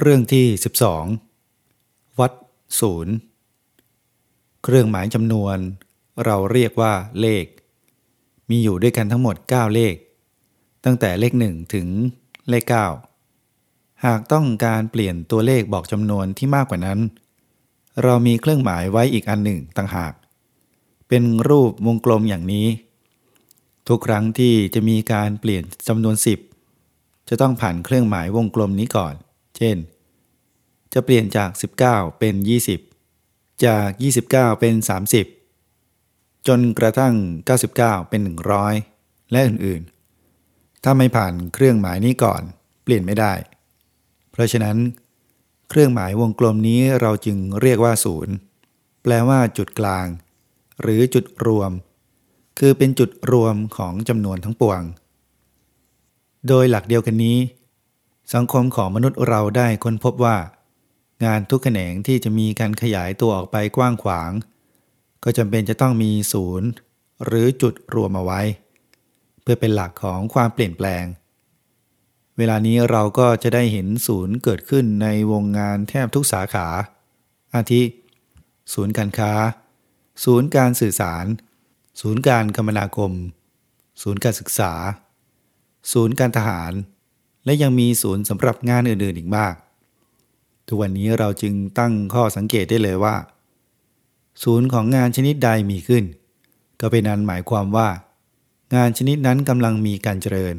เรื่องที่ 12 วัดศูนย์เครื่องหมายจำนวน เราเรียกว่าเลข มีอยู่ด้วยกันทั้งหมด 9 เลข ตั้งแต่เลข 1 ถึงเลข 9 หากต้องการเปลี่ยนตัวเลขบอกจำนวนที่มากกว่านั้น เรามีเครื่องหมายไว้อีกอันหนึ่งต่างหาก เป็นรูปวงกลมอย่างนี้ ทุกครั้งที่จะมีการเปลี่ยนจำนวน 10 จะต้องผ่านเครื่องหมายวงกลมนี้ก่อน เช่น จะเปลี่ยนจาก 19 เป็น 20 จาก 29 เป็น 30 จนกระทั่ง 99 เป็น 100 และอื่นๆ ถ้าไม่ผ่านเครื่องหมายนี้ก่อน เปลี่ยนไม่ได้ เพราะฉะนั้น เครื่องหมายวงกลมนี้เราจึงเรียกว่าศูนย์แปลว่าจุดกลาง หรือจุดรวม คือเป็นจุดรวมของจำนวนทั้งปวงโดยหลักเดียวกันนี้ สังคมของมนุษย์เราได้ค้นพบว่า งานทุกแขนงที่จะมีการขยายตัวออกไปกว้างขวาง ก็จำเป็นจะต้องมีศูนย์ หรือจุดรวมเอาไว้ เพื่อเป็นหลักของความเปลี่ยนแปลง เวลานี้เราก็จะได้เห็นศูนย์เกิดขึ้นในวงงานแทบทุกสาขา อาทิ ศูนย์การค้า ศูนย์การสื่อสาร ศูนย์การคมนาคม ศูนย์การศึกษา ศูนย์การทหาร และยังมีศูนย์สำหรับงานอื่นๆอีกมาก ทุกวันนี้เราจึงตั้งข้อสังเกตได้เลยว่า ศูนย์ของงานชนิดใดมีขึ้น ก็เป็นนั้นหมายความว่า งานชนิดนั้นกำลังมีการเจริญ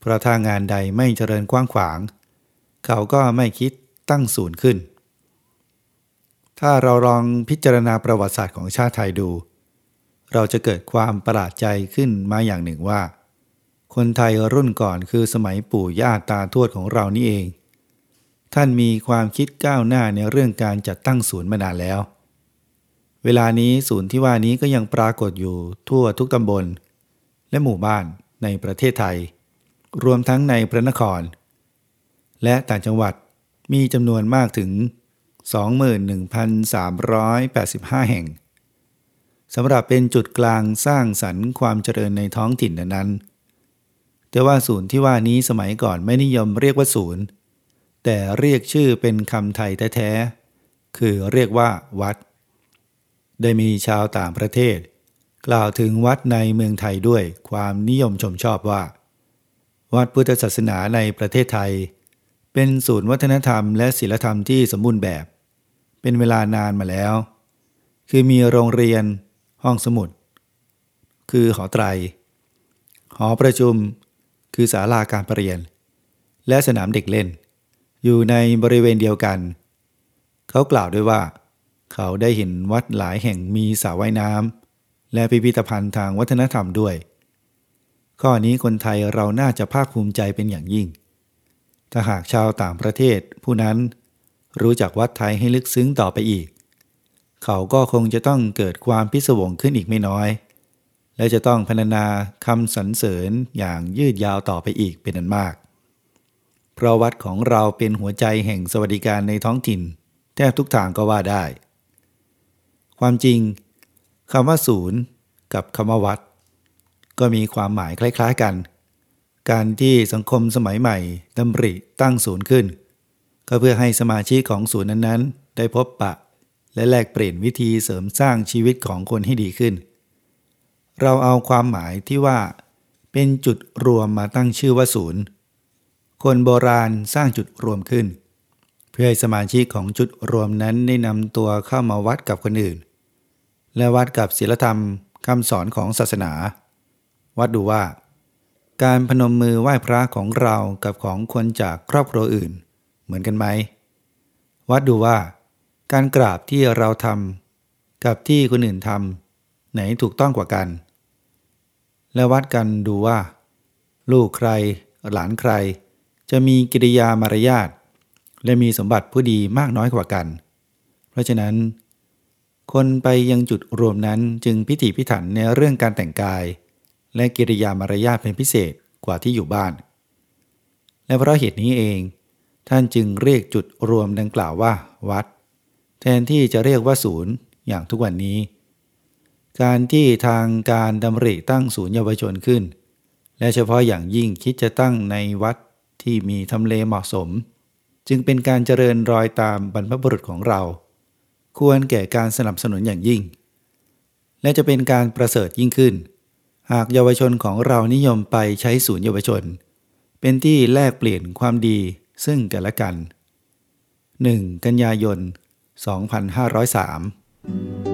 เพราะถ้างานใดไม่เจริญกว้างขวาง เขาก็ไม่คิดตั้งศูนย์ขึ้น ถ้าเราลองพิจารณาประวัติศาสตร์ของชาติไทยดู เราจะเกิดความประหลาดใจขึ้นมาอย่างหนึ่งว่า คนไทยรุ่นก่อนคือสมัยปู่ย่าตาทวดของเรานี่เอง ท่านมีความคิดก้าวหน้าในเรื่องการจัดตั้งศูนย์มานานแล้ว เวลานี้ศูนย์ที่ว่านี้ก็ยังปรากฏอยู่ทั่วทุกตำบล และหมู่บ้านในประเทศไทย รวมทั้งในพระนคร และต่างจังหวัดมีจำนวนมากถึง 21,385 แห่งสำหรับเป็นจุดกลางสร้างสรรค์ความเจริญในท้องถิ่นนั้นๆ แต่ว่าศูนย์ที่ว่านี้สมัยก่อนไม่นิยมเรียกว่าศูนย์ แต่เรียกชื่อเป็นคำไทยแท้ๆ คือเรียกว่าวัด ได้มีชาวต่างประเทศ กล่าวถึงวัดในเมืองไทยด้วยความนิยมชมชอบว่า วัดพุทธศาสนาในประเทศไทย เป็นศูนย์วัฒนธรรมและศิลธรรมที่สมบูรณ์แบบ เป็นเวลานานมาแล้ว คือมีโรงเรียน ห้องสมุด คือหอไตร หอประชุม คือศาลาการประเรียน และสนามเด็กเล่น อยู่ในบริเวณเดียวกัน เขากล่าวด้วยว่า เขาได้เห็นวัดหลายแห่งมีสระว่ายน้ำและพิพิธภัณฑ์ทางวัฒนธรรมด้วย ข้อนี้คนไทยเราน่าจะภาคภูมิใจเป็นอย่างยิ่ง ถ้าหากชาวต่างประเทศ ผู้นั้นรู้จักวัดไทยให้ลึกซึ้งต่อไปอีก เขาก็คงจะต้องเกิดความพิศวงขึ้นอีกไม่น้อย และจะต้องพรรณนาคำสรรเสริญอย่างยืดยาวต่อไปอีกเป็นอันมาก เพราะวัดของเราเป็นหัวใจแห่งสวัสดิการในท้องถิ่น แทบทุกทางก็ว่าได้ ความจริงคำว่าศูนย์กับคำว่าวัด ก็มีความหมายคล้ายๆกัน การที่สังคมสมัยใหม่ดำริตั้งศูนย์ขึ้น ก็เพื่อให้สมาชิกของศูนย์นั้นๆ ได้พบปะ และแลกเปลี่ยนวิธีเสริมสร้างชีวิตของคนให้ดีขึ้น เราเอาความหมายที่ว่า เป็นจุดรวมมาตั้งชื่อว่าศูนย์ คนโบราณสร้างจุดรวมขึ้น เพื่อให้สมาชิกของจุดรวมนั้นได้นำตัวเข้ามาวัดกับคนอื่น และวัดกับศีลธรรมคำสอนของศาสนา วัดดูว่า การพนมมือไหว้พระของเรากับของคนจากครอบครัวอื่น เหมือนกันไหม วัดดูว่า การกราบที่เราทำกับที่คนอื่นทำไหนถูกต้องกว่ากัน และวัดกันดูว่า ลูกใครหลานใคร จะมีกิริยามารยาทและมีสมบัติผู้ดีมากน้อยกว่ากัน เพราะฉะนั้น คนไปยังจุดรวมนั้นจึงพิถีพิถันในเรื่องการแต่งกาย และกิริยามารยาทเป็นพิเศษกว่าที่อยู่บ้าน และเพราะเหตุนี้เอง ท่านจึงเรียกจุดรวมดังกล่าวว่า วัด แทนที่จะเรียกว่าศูนย์อย่างทุกวันนี้ การที่ทางการดำริตั้งศูนย์เยาวชนขึ้น และเฉพาะอย่างยิ่งคิดจะตั้งในวัดที่มีทำเลเหมาะสม จึงเป็นการเจริญรอยตามบรรพบุรุษของเรา ควรแก่การสนับสนุนอย่างยิ่ง และจะเป็นการประเสริฐยิ่งขึ้น หากเยาวชนของเรานิยมไปใช้ศูนย์เยาวชน เป็นที่แลกเปลี่ยนความดีซึ่งกันและกัน 1. กันยายน 2503